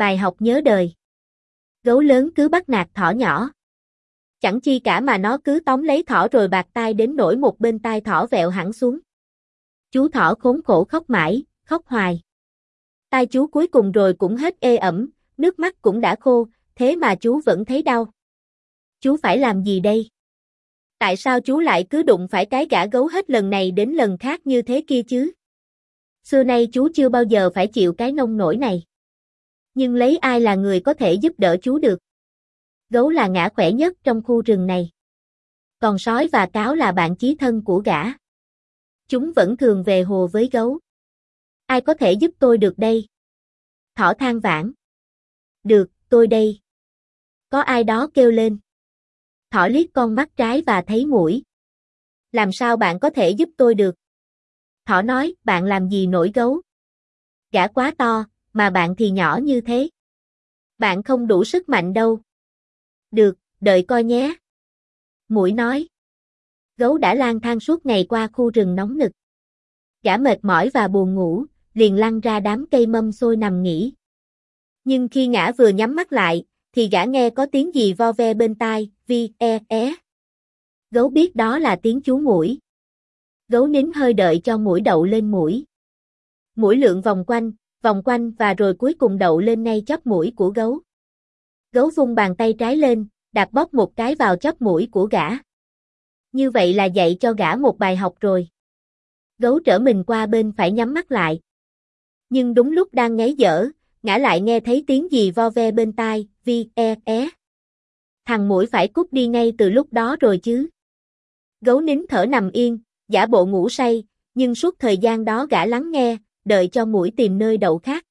Bài học nhớ đời. Gấu lớn cứ bắt nạt thỏ nhỏ. Chẳng chi cả mà nó cứ tóm lấy thỏ rồi bạc tai đến nỗi một bên tai thỏ vẹo hẳn xuống. Chú thỏ khốn khổ khóc mãi, khóc hoài. Tai chú cuối cùng rồi cũng hết ê ẩm, nước mắt cũng đã khô, thế mà chú vẫn thấy đau. Chú phải làm gì đây? Tại sao chú lại cứ đụng phải cái gã gấu hết lần này đến lần khác như thế kia chứ? Xưa nay chú chưa bao giờ phải chịu cái nông nổi này. Nhưng lấy ai là người có thể giúp đỡ chú được? Gấu là ngã khỏe nhất trong khu rừng này. Còn sói và cáo là bạn chí thân của gã. Chúng vẫn thường về hồ với gấu. Ai có thể giúp tôi được đây? Thỏ than vãn. Được, tôi đây. Có ai đó kêu lên. Thỏ liếc con mắt trái và thấy mũi. Làm sao bạn có thể giúp tôi được? Thỏ nói, bạn làm gì nổi gấu? Gã quá to, mà bạn thì nhỏ như thế. Bạn không đủ sức mạnh đâu. Được, đợi coi nhé. Mũi nói. Gấu đã lang thang suốt ngày qua khu rừng nóng nực. Gã mệt mỏi và buồn ngủ, liền lăn ra đám cây mâm xôi nằm nghỉ. Nhưng khi ngã vừa nhắm mắt lại, thì gã nghe có tiếng gì vo ve bên tai, vi, e, é. Gấu biết đó là tiếng chú mũi. Gấu nín hơi đợi cho mũi đậu lên mũi. Mũi lượn vòng quanh, vòng quanh và rồi cuối cùng đậu lên ngay chóp mũi của gấu. Gấu vung bàn tay trái lên, đạp bóp một cái vào chóp mũi của gã. Như vậy là dạy cho gã một bài học rồi. Gấu trở mình qua bên phải nhắm mắt lại. Nhưng đúng lúc đang ngáy dở, ngã lại nghe thấy tiếng gì vo ve bên tai, vi, e, é. Thằng mũi phải cút đi ngay từ lúc đó rồi chứ. Gấu nín thở nằm yên, giả bộ ngủ say, nhưng suốt thời gian đó gã lắng nghe, đợi cho mũi tìm nơi đậu khác.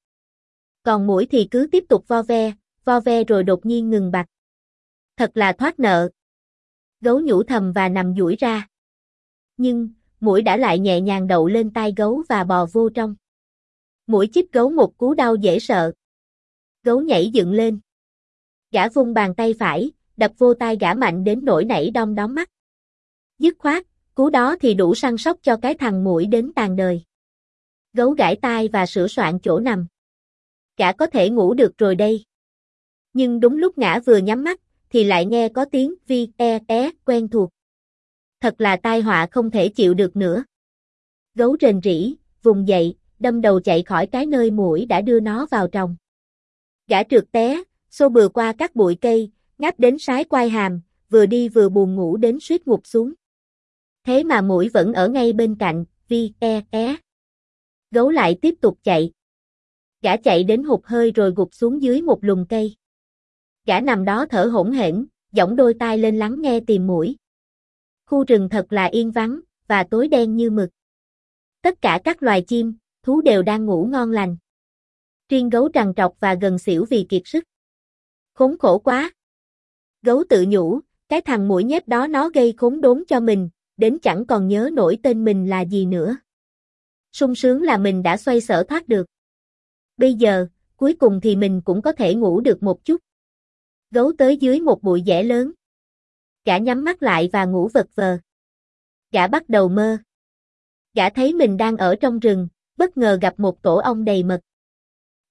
Còn mũi thì cứ tiếp tục vo ve, vo ve rồi đột nhiên ngừng bặt. Thật là thoát nợ. Gấu nhủ thầm và nằm duỗi ra. Nhưng, mũi đã lại nhẹ nhàng đậu lên tai gấu và bò vô trong. Mũi chích gấu một cú đau dễ sợ. Gấu nhảy dựng lên. Gã vung bàn tay phải, đập vô tai gã mạnh đến nỗi nảy đom đóm mắt. Dứt khoát, cú đó thì đủ săn sóc cho cái thằng mũi đến tàn đời. Gấu gãi tai và sửa soạn chỗ nằm. Gã có thể ngủ được rồi đây. Nhưng đúng lúc ngã vừa nhắm mắt, thì lại nghe có tiếng vi, e, é, quen thuộc. Thật là tai họa không thể chịu được nữa. Gấu rền rỉ, vùng dậy, đâm đầu chạy khỏi cái nơi mũi đã đưa nó vào trong. Gã trượt té, xô bừa qua các bụi cây, ngáp đến sái quai hàm, vừa đi vừa buồn ngủ đến suýt ngục xuống. Thế mà mũi vẫn ở ngay bên cạnh, vi, e, é. Gấu lại tiếp tục chạy. Gã chạy đến hụt hơi rồi gục xuống dưới một lùm cây. Gã nằm đó thở hổn hển, giỏng đôi tai lên lắng nghe tìm mũi. Khu rừng thật là yên vắng, và tối đen như mực. Tất cả các loài chim, thú đều đang ngủ ngon lành. Riêng gấu trằn trọc và gần xỉu vì kiệt sức. Khốn khổ quá. Gấu tự nhủ, cái thằng mũi nhép đó nó gây khốn đốn cho mình, đến chẳng còn nhớ nổi tên mình là gì nữa sung sướng là mình đã xoay sở thoát được. Bây giờ, cuối cùng thì mình cũng có thể ngủ được một chút. Gấu tới dưới một bụi rễ lớn. Gã nhắm mắt lại và ngủ vật vờ. Gã bắt đầu mơ. Gã thấy mình đang ở trong rừng, bất ngờ gặp một tổ ong đầy mật.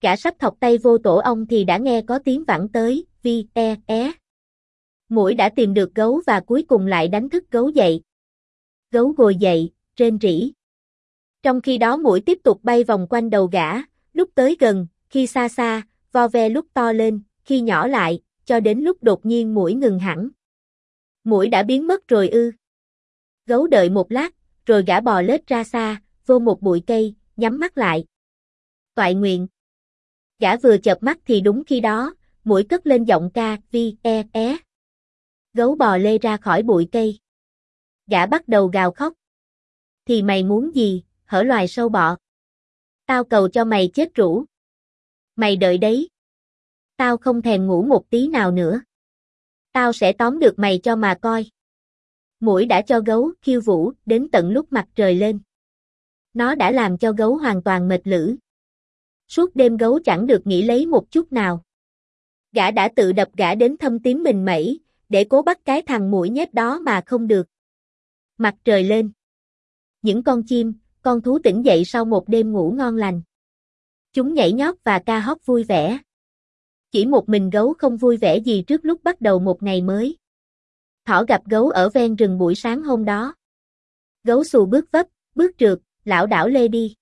Gã sắp thọc tay vô tổ ong thì đã nghe có tiếng vẳng tới, vi, e, é. Mũi đã tìm được gấu và cuối cùng lại đánh thức gấu dậy. Gấu ngồi dậy, rên rỉ. Trong khi đó mũi tiếp tục bay vòng quanh đầu gã, lúc tới gần, khi xa xa, vo ve lúc to lên, khi nhỏ lại, cho đến lúc đột nhiên mũi ngừng hẳn. Mũi đã biến mất rồi ư. Gấu đợi một lát, rồi gã bò lết ra xa, vô một bụi cây, nhắm mắt lại. Toại nguyện. Gã vừa chợp mắt thì đúng khi đó, mũi cất lên giọng ca, vi, e, é. Gấu bò lê ra khỏi bụi cây. Gã bắt đầu gào khóc. Thì mày muốn gì, hở loài sâu bọ. Tao cầu cho mày chết rũ. Mày đợi đấy. Tao không thèm ngủ một tí nào nữa. Tao sẽ tóm được mày cho mà coi. Mũi đã cho gấu khiêu vũ đến tận lúc mặt trời lên. Nó đã làm cho gấu hoàn toàn mệt lử. Suốt đêm gấu chẳng được nghỉ lấy một chút nào. Gã đã tự đập gã đến thâm tím mình mẩy, để cố bắt cái thằng mũi nhét đó mà không được. Mặt trời lên. Những con chim, con thú tỉnh dậy sau một đêm ngủ ngon lành. Chúng nhảy nhót và ca hót vui vẻ. Chỉ một mình gấu không vui vẻ gì trước lúc bắt đầu một ngày mới. Thỏ gặp gấu ở ven rừng buổi sáng hôm đó. Gấu xù bước vấp, bước trượt, lão đảo lê đi.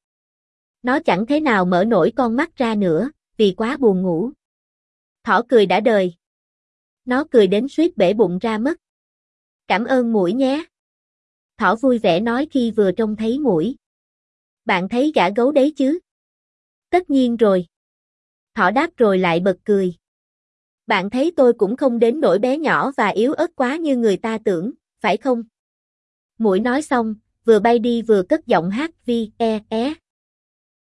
Nó chẳng thế nào mở nổi con mắt ra nữa, vì quá buồn ngủ. Thỏ cười đã đời. Nó cười đến suýt bể bụng ra mất. Cảm ơn mũi nhé. Thỏ vui vẻ nói khi vừa trông thấy mũi. Bạn thấy gã gấu đấy chứ? Tất nhiên rồi. Thỏ đáp rồi lại bật cười. Bạn thấy tôi cũng không đến nỗi bé nhỏ và yếu ớt quá như người ta tưởng, phải không? Mũi nói xong, vừa bay đi vừa cất giọng hát vi e é.